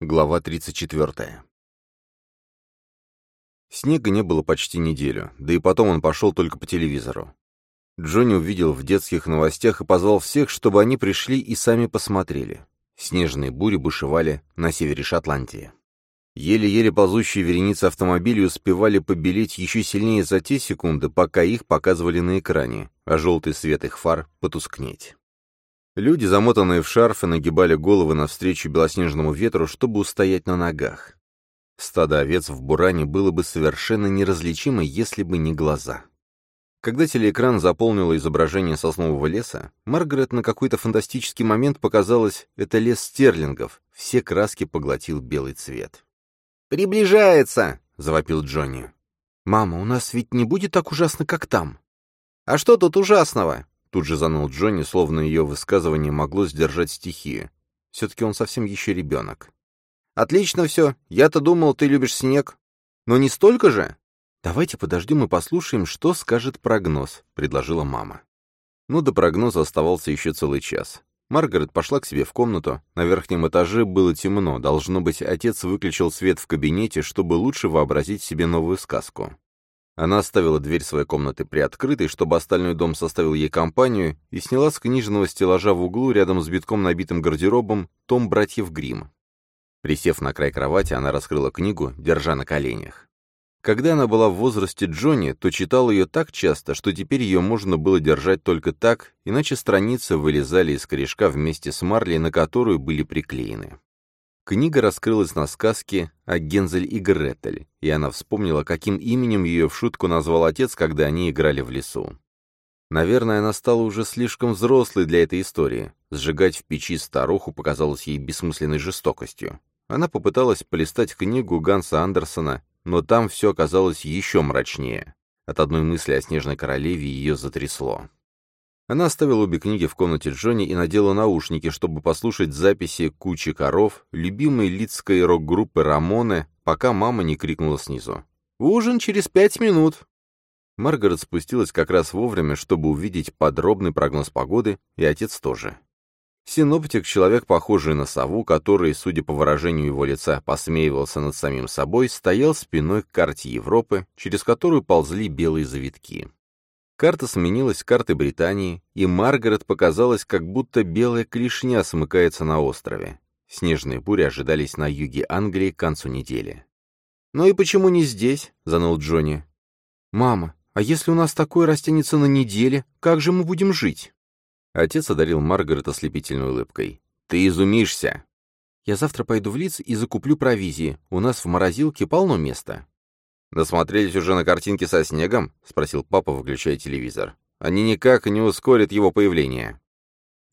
Глава 34. Снега не было почти неделю, да и потом он пошел только по телевизору. Джонни увидел в детских новостях и позвал всех, чтобы они пришли и сами посмотрели. Снежные бури бушевали на севере Шотландии. Еле-еле ползущие вереницы автомобилей успевали побелеть еще сильнее за те секунды, пока их показывали на экране, а желтый свет их фар потускнеть. Люди, замотанные в шарфы, нагибали головы навстречу белоснежному ветру, чтобы устоять на ногах. Стадо овец в буране было бы совершенно неразличимо, если бы не глаза. Когда телеэкран заполнило изображение соснового леса, Маргарет на какой-то фантастический момент показалось, это лес стерлингов, все краски поглотил белый цвет. «Приближается!» — завопил Джонни. «Мама, у нас ведь не будет так ужасно, как там». «А что тут ужасного?» Тут же заныл Джонни, словно ее высказывание могло сдержать стихию. Все-таки он совсем еще ребенок. «Отлично все. Я-то думал, ты любишь снег. Но не столько же?» «Давайте подождем и послушаем, что скажет прогноз», — предложила мама. Ну, до прогноза оставался еще целый час. Маргарет пошла к себе в комнату. На верхнем этаже было темно. Должно быть, отец выключил свет в кабинете, чтобы лучше вообразить себе новую сказку. Она оставила дверь своей комнаты приоткрытой, чтобы остальной дом составил ей компанию, и сняла с книжного стеллажа в углу рядом с битком набитым гардеробом том братьев Гримм. Присев на край кровати, она раскрыла книгу, держа на коленях. Когда она была в возрасте Джонни, то читала ее так часто, что теперь ее можно было держать только так, иначе страницы вылезали из корешка вместе с марлей, на которую были приклеены. Книга раскрылась на сказке о Гензель и Гретель, и она вспомнила, каким именем ее в шутку назвал отец, когда они играли в лесу. Наверное, она стала уже слишком взрослой для этой истории. Сжигать в печи старуху показалось ей бессмысленной жестокостью. Она попыталась полистать книгу Ганса Андерсона, но там все оказалось еще мрачнее. От одной мысли о снежной королеве ее затрясло. Она оставила обе книги в комнате Джонни и надела наушники, чтобы послушать записи «Кучи коров», любимой лидской рок-группы «Рамоны», пока мама не крикнула снизу. «Ужин через пять минут!» Маргарет спустилась как раз вовремя, чтобы увидеть подробный прогноз погоды, и отец тоже. Синоптик — человек, похожий на сову, который, судя по выражению его лица, посмеивался над самим собой, стоял спиной к карте Европы, через которую ползли белые завитки. Карта сменилась картой Британии, и Маргарет показалось, как будто белая клешня смыкается на острове. Снежные бури ожидались на юге Англии к концу недели. «Ну и почему не здесь?» — заныл Джонни. «Мама, а если у нас такое растянется на неделе, как же мы будем жить?» Отец одарил Маргарет ослепительной улыбкой. «Ты изумишься!» «Я завтра пойду в Лиц и закуплю провизии. У нас в морозилке полно места». «Насмотрелись уже на картинки со снегом?» — спросил папа, выключая телевизор. «Они никак не ускорят его появление».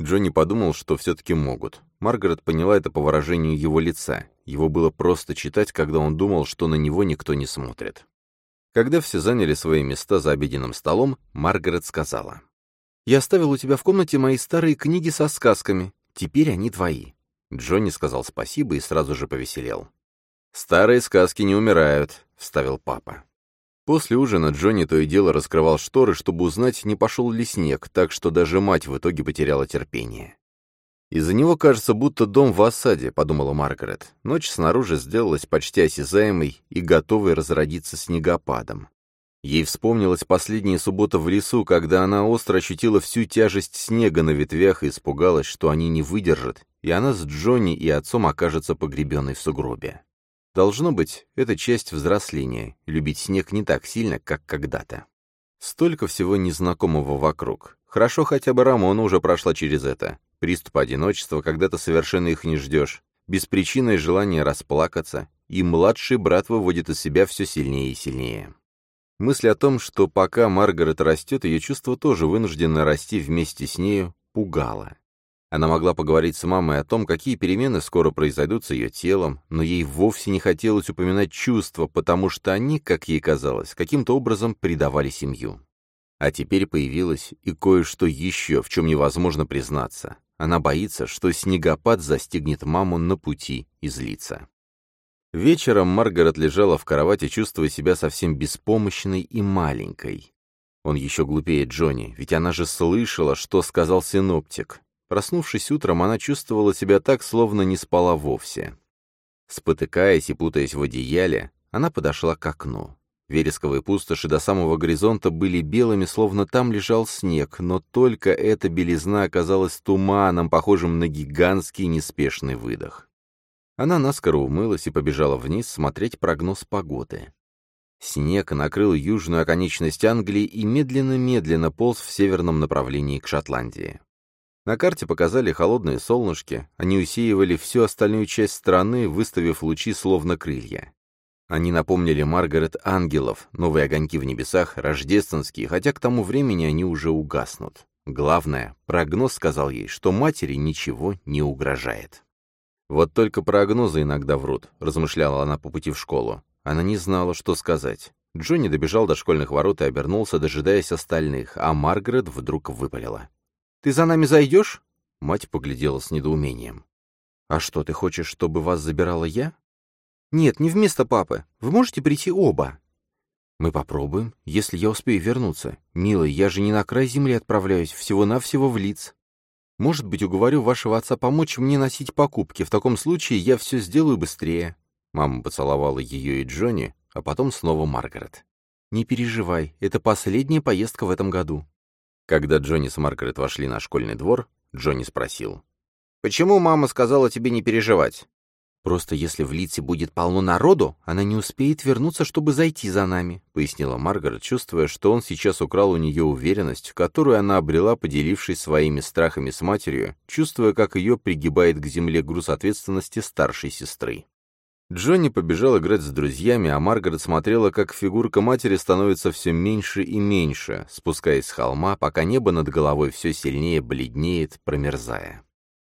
Джонни подумал, что все-таки могут. Маргарет поняла это по выражению его лица. Его было просто читать, когда он думал, что на него никто не смотрит. Когда все заняли свои места за обеденным столом, Маргарет сказала. «Я оставил у тебя в комнате мои старые книги со сказками. Теперь они твои». Джонни сказал спасибо и сразу же повеселел. «Старые сказки не умирают», — вставил папа. После ужина Джонни то и дело раскрывал шторы, чтобы узнать, не пошел ли снег, так что даже мать в итоге потеряла терпение. «Из-за него кажется, будто дом в осаде», — подумала Маргарет. Ночь снаружи сделалась почти осязаемой и готовой разродиться снегопадом. Ей вспомнилась последняя суббота в лесу, когда она остро ощутила всю тяжесть снега на ветвях и испугалась, что они не выдержат, и она с Джонни и отцом окажется погребенной в сугробе. Должно быть, это часть взросления, любить снег не так сильно, как когда-то. Столько всего незнакомого вокруг. Хорошо, хотя бы Рамона уже прошла через это. Приступ одиночества, когда ты совершенно их не ждешь. Беспричинное желание расплакаться. И младший брат выводит из себя все сильнее и сильнее. Мысль о том, что пока Маргарет растет, ее чувство тоже вынуждено расти вместе с нею, пугала. Она могла поговорить с мамой о том, какие перемены скоро произойдут с ее телом, но ей вовсе не хотелось упоминать чувства, потому что они, как ей казалось, каким-то образом предавали семью. А теперь появилось и кое-что еще, в чем невозможно признаться. Она боится, что снегопад застигнет маму на пути и злится. Вечером Маргарет лежала в кровати, чувствуя себя совсем беспомощной и маленькой. Он еще глупее Джонни, ведь она же слышала, что сказал синоптик. Проснувшись утром, она чувствовала себя так, словно не спала вовсе. Спотыкаясь и путаясь в одеяле, она подошла к окну. Вересковые пустоши до самого горизонта были белыми, словно там лежал снег, но только эта белизна оказалась туманом, похожим на гигантский неспешный выдох. Она наскоро умылась и побежала вниз смотреть прогноз погоды. Снег накрыл южную оконечность Англии и медленно-медленно полз в северном направлении к Шотландии. На карте показали холодные солнышки, они усеивали всю остальную часть страны, выставив лучи словно крылья. Они напомнили Маргарет ангелов, новые огоньки в небесах, рождественские, хотя к тому времени они уже угаснут. Главное, прогноз сказал ей, что матери ничего не угрожает. «Вот только прогнозы иногда врут», — размышляла она по пути в школу. Она не знала, что сказать. Джонни добежал до школьных ворот и обернулся, дожидаясь остальных, а Маргарет вдруг выпалила. «Ты за нами зайдешь?» Мать поглядела с недоумением. «А что, ты хочешь, чтобы вас забирала я?» «Нет, не вместо папы. Вы можете прийти оба». «Мы попробуем, если я успею вернуться. Милый, я же не на край земли отправляюсь, всего-навсего в лиц. Может быть, уговорю вашего отца помочь мне носить покупки. В таком случае я все сделаю быстрее». Мама поцеловала ее и Джонни, а потом снова Маргарет. «Не переживай, это последняя поездка в этом году». Когда Джонни с Маргарет вошли на школьный двор, Джонни спросил. «Почему мама сказала тебе не переживать?» «Просто если в Литсе будет полно народу, она не успеет вернуться, чтобы зайти за нами», — пояснила Маргарет, чувствуя, что он сейчас украл у нее уверенность, которую она обрела, поделившись своими страхами с матерью, чувствуя, как ее пригибает к земле груз ответственности старшей сестры. Джонни побежал играть с друзьями, а Маргарет смотрела, как фигурка матери становится все меньше и меньше, спускаясь с холма, пока небо над головой все сильнее бледнеет, промерзая.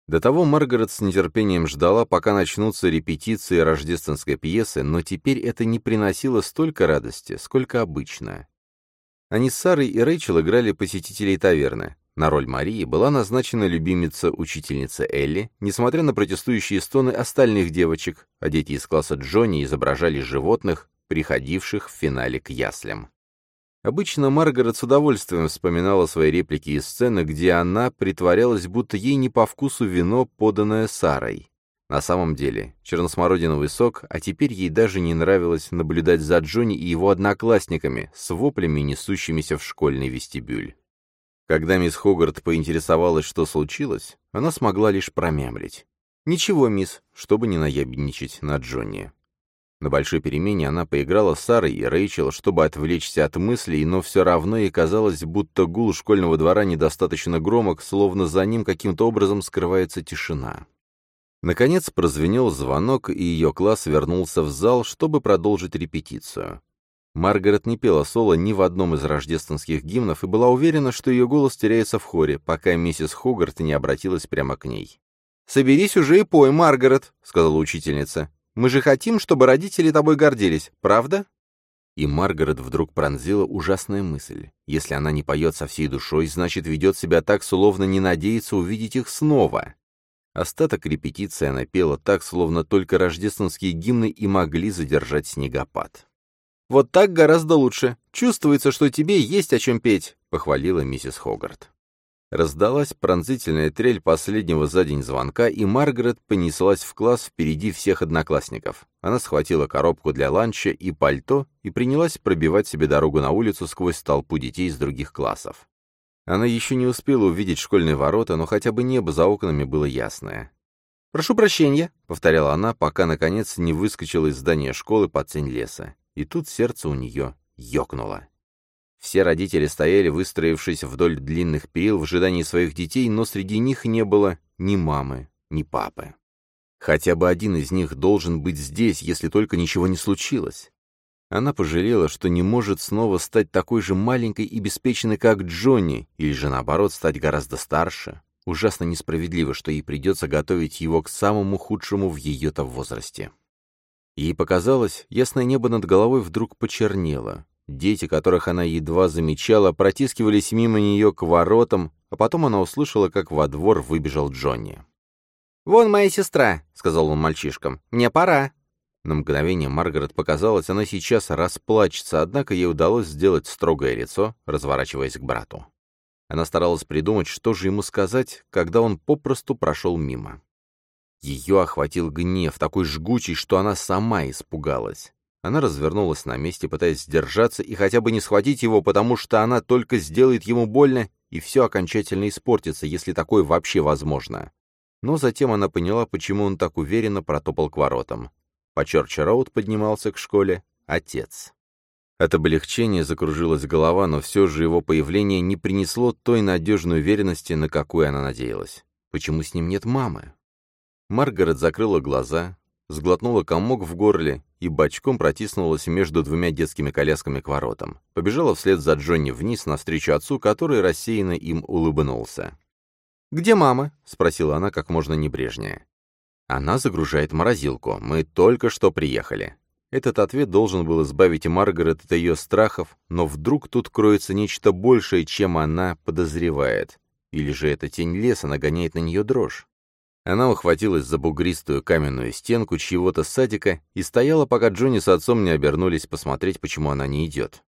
До того Маргарет с нетерпением ждала, пока начнутся репетиции рождественской пьесы, но теперь это не приносило столько радости, сколько обычно. Они с Сарой и Рэйчел играли посетителей таверны. На роль Марии была назначена любимица-учительница Элли, несмотря на протестующие стоны остальных девочек, а дети из класса Джонни изображали животных, приходивших в финале к яслям. Обычно Маргарет с удовольствием вспоминала свои реплики из сцены, где она притворялась, будто ей не по вкусу вино, поданное Сарой. На самом деле, черносмородиновый сок, а теперь ей даже не нравилось наблюдать за Джонни и его одноклассниками с воплями, несущимися в школьный вестибюль. Когда мисс Хогарт поинтересовалась, что случилось, она смогла лишь промямлить. «Ничего, мисс», чтобы не наябедничать на Джонни. На большой перемене она поиграла с Сарой и Рэйчел, чтобы отвлечься от мыслей, но все равно ей казалось, будто гул школьного двора недостаточно громок, словно за ним каким-то образом скрывается тишина. Наконец прозвенел звонок, и ее класс вернулся в зал, чтобы продолжить репетицию. Маргарет не пела соло ни в одном из рождественских гимнов и была уверена, что ее голос теряется в хоре, пока миссис Хогарт не обратилась прямо к ней. «Соберись уже и пой, Маргарет», — сказала учительница. Мы же хотим, чтобы родители тобой гордились, правда?» И Маргарет вдруг пронзила ужасная мысль. Если она не поет со всей душой, значит, ведет себя так, словно не надеется увидеть их снова. Остаток репетиции она пела так, словно только рождественские гимны и могли задержать снегопад. «Вот так гораздо лучше. Чувствуется, что тебе есть о чем петь», — похвалила миссис Хогарт. Раздалась пронзительная трель последнего за день звонка, и Маргарет понеслась в класс впереди всех одноклассников. Она схватила коробку для ланча и пальто и принялась пробивать себе дорогу на улицу сквозь толпу детей из других классов. Она еще не успела увидеть школьные ворота, но хотя бы небо за окнами было ясное. «Прошу прощения», — повторяла она, пока, наконец, не выскочила из здания школы под тень леса. И тут сердце у нее ёкнуло. Все родители стояли, выстроившись вдоль длинных перил в ожидании своих детей, но среди них не было ни мамы, ни папы. Хотя бы один из них должен быть здесь, если только ничего не случилось. Она пожалела, что не может снова стать такой же маленькой и беспечной, как Джонни, или же наоборот стать гораздо старше. Ужасно несправедливо, что ей придется готовить его к самому худшему в ее-то возрасте. Ей показалось, ясное небо над головой вдруг почернело. Дети, которых она едва замечала, протискивались мимо нее к воротам, а потом она услышала, как во двор выбежал Джонни. «Вон моя сестра», — сказал он мальчишкам. «Мне пора». На мгновение Маргарет показалось, она сейчас расплачется, однако ей удалось сделать строгое лицо, разворачиваясь к брату. Она старалась придумать, что же ему сказать, когда он попросту прошел мимо. Ее охватил гнев, такой жгучий, что она сама испугалась. Она развернулась на месте, пытаясь сдержаться и хотя бы не схватить его, потому что она только сделает ему больно, и все окончательно испортится, если такое вообще возможно. Но затем она поняла, почему он так уверенно протопал к воротам. По Чорч-Роуд поднимался к школе отец. От облегчения закружилась голова, но все же его появление не принесло той надежной уверенности, на какую она надеялась. Почему с ним нет мамы? Маргарет закрыла глаза, сглотнула комок в горле и бочком протиснулась между двумя детскими колясками к воротам. Побежала вслед за Джонни вниз навстречу отцу, который рассеянно им улыбнулся. «Где мама?» — спросила она как можно небрежнее. Она загружает морозилку. Мы только что приехали. Этот ответ должен был избавить Маргарет от ее страхов, но вдруг тут кроется нечто большее, чем она подозревает. Или же эта тень леса нагоняет на нее дрожь. Она ухватилась за бугристую каменную стенку чьего-то садика и стояла, пока Джонни с отцом не обернулись посмотреть, почему она не идет.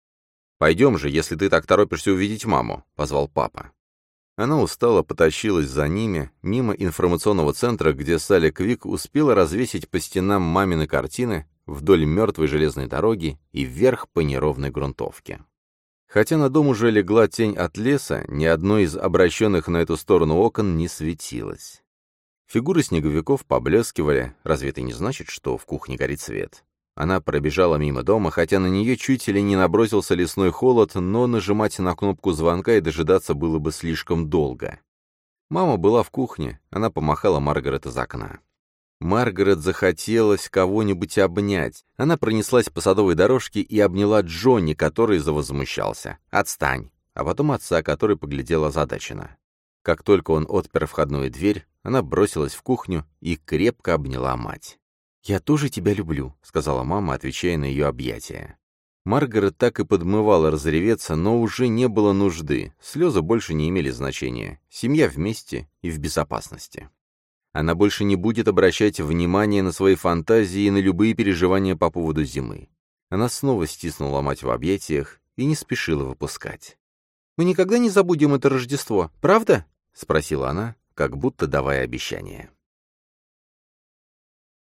«Пойдем же, если ты так торопишься увидеть маму», — позвал папа. Она устало потащилась за ними, мимо информационного центра, где Салли Квик успела развесить по стенам мамины картины, вдоль мертвой железной дороги и вверх по неровной грунтовке. Хотя на дом уже легла тень от леса, ни одно из обращенных на эту сторону окон не светилось. Фигуры снеговиков поблескивали, разве это не значит, что в кухне горит свет? Она пробежала мимо дома, хотя на нее чуть или не набросился лесной холод, но нажимать на кнопку звонка и дожидаться было бы слишком долго. Мама была в кухне, она помахала Маргарет из окна. Маргарет захотелось кого-нибудь обнять. Она пронеслась по садовой дорожке и обняла Джонни, который завозмущался. «Отстань!» А потом отца, который поглядел озадаченно. Как только он отпер входную дверь, она бросилась в кухню и крепко обняла мать. «Я тоже тебя люблю», — сказала мама, отвечая на ее объятия. Маргарет так и подмывала разреветься, но уже не было нужды. Слезы больше не имели значения. Семья вместе и в безопасности. Она больше не будет обращать внимание на свои фантазии и на любые переживания по поводу зимы. Она снова стиснула мать в объятиях и не спешила выпускать. «Мы никогда не забудем это Рождество, правда?» — спросила она, как будто давая обещание.